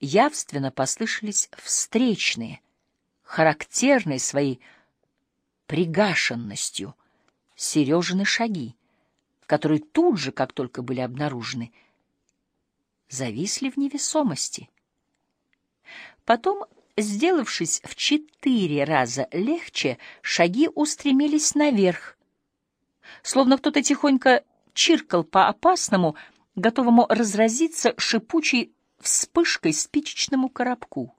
явственно послышались встречные, характерные своей пригашенностью Сережины шаги, которые тут же, как только были обнаружены, зависли в невесомости. Потом, сделавшись в четыре раза легче, шаги устремились наверх, словно кто-то тихонько чиркал по опасному, готовому разразиться шипучей вспышкой спичечному коробку.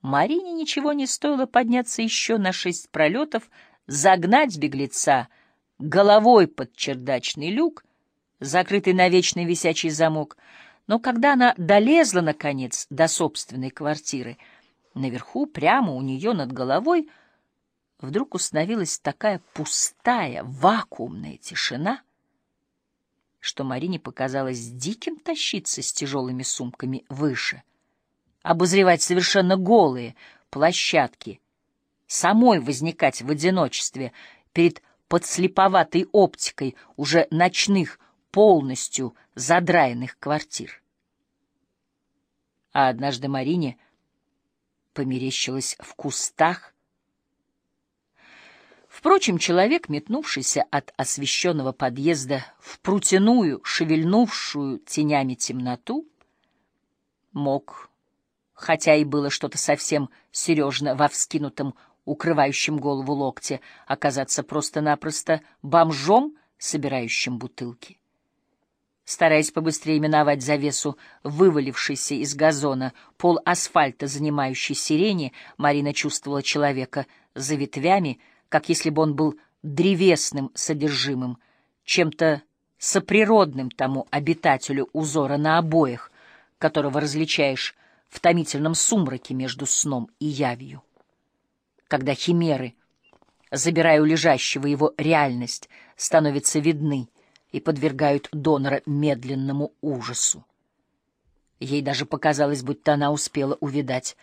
Марине ничего не стоило подняться еще на шесть пролетов, загнать беглеца головой под чердачный люк, закрытый на вечный висячий замок, но когда она долезла, наконец, до собственной квартиры, наверху, прямо у нее над головой, вдруг установилась такая пустая, вакуумная тишина, что Марине показалось диким тащиться с тяжелыми сумками выше, обозревать совершенно голые площадки, самой возникать в одиночестве перед подслеповатой оптикой уже ночных, полностью задраенных квартир. А однажды Марине померещилось в кустах Впрочем, человек, метнувшийся от освещенного подъезда в прутяную, шевельнувшую тенями темноту, мог, хотя и было что-то совсем серьезно во вскинутом, укрывающем голову локте, оказаться просто-напросто бомжом, собирающим бутылки. Стараясь побыстрее миновать завесу, вывалившейся из газона, пол асфальта, занимающей сирени, Марина чувствовала человека за ветвями, как если бы он был древесным содержимым, чем-то соприродным тому обитателю узора на обоях, которого различаешь в томительном сумраке между сном и явью. Когда химеры, забирая у лежащего его реальность, становятся видны и подвергают донора медленному ужасу. Ей даже показалось, будто она успела увидать,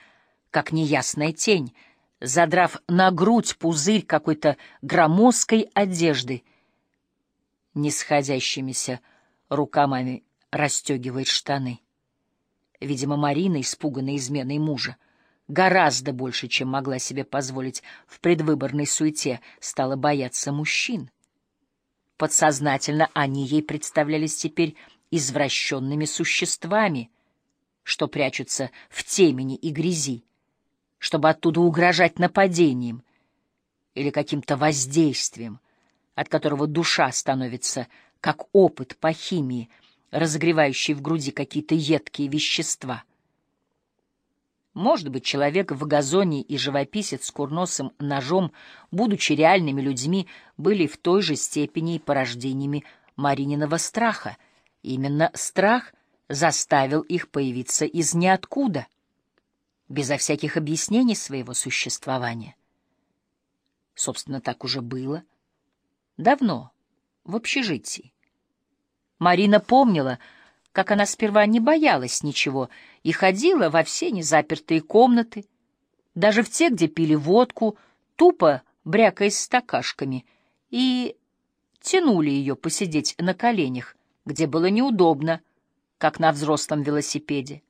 как неясная тень — задрав на грудь пузырь какой-то громоздкой одежды, нисходящимися руками расстегивает штаны. Видимо, Марина, испуганная изменой мужа, гораздо больше, чем могла себе позволить в предвыборной суете, стала бояться мужчин. Подсознательно они ей представлялись теперь извращенными существами, что прячутся в темени и грязи чтобы оттуда угрожать нападением или каким-то воздействием, от которого душа становится как опыт по химии, разогревающий в груди какие-то едкие вещества. Может быть, человек в газоне и живописец с курносым ножом, будучи реальными людьми, были в той же степени порождениями Марининого страха. Именно страх заставил их появиться из ниоткуда — безо всяких объяснений своего существования. Собственно, так уже было. Давно, в общежитии. Марина помнила, как она сперва не боялась ничего и ходила во все незапертые комнаты, даже в те, где пили водку, тупо брякаясь стакашками, и тянули ее посидеть на коленях, где было неудобно, как на взрослом велосипеде.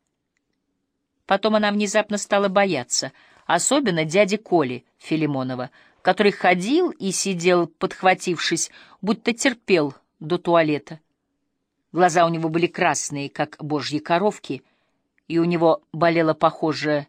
Потом она внезапно стала бояться, особенно дяди Коли Филимонова, который ходил и сидел, подхватившись, будто терпел до туалета. Глаза у него были красные, как божьи коровки, и у него болела похожая